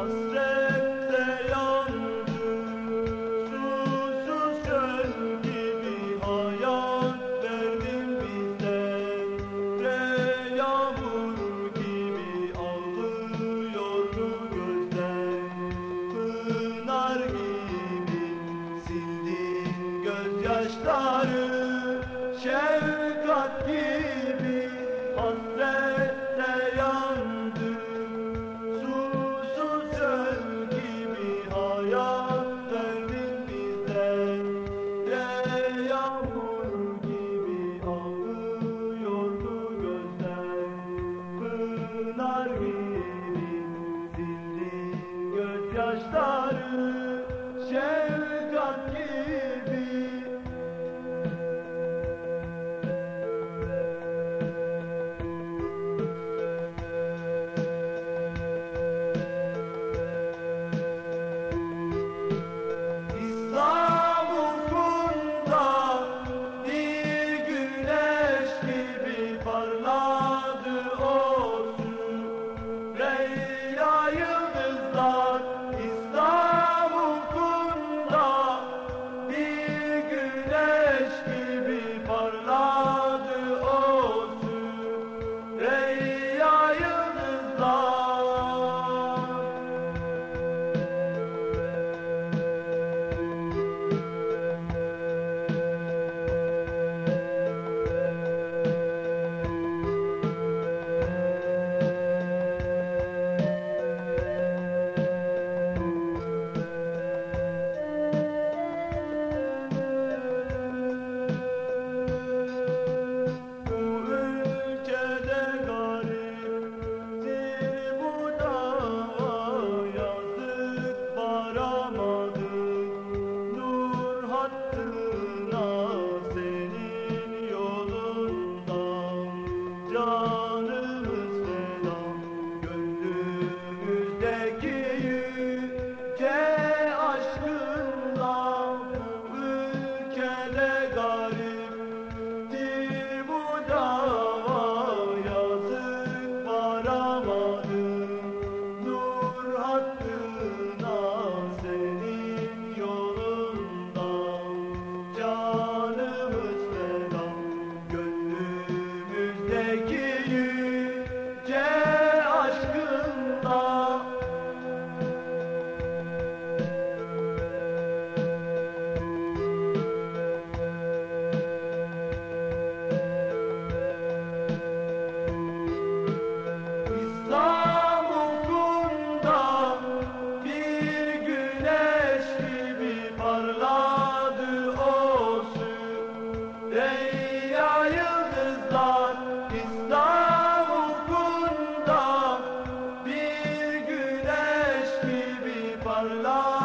Oh. gözyaşları Şevk Allah.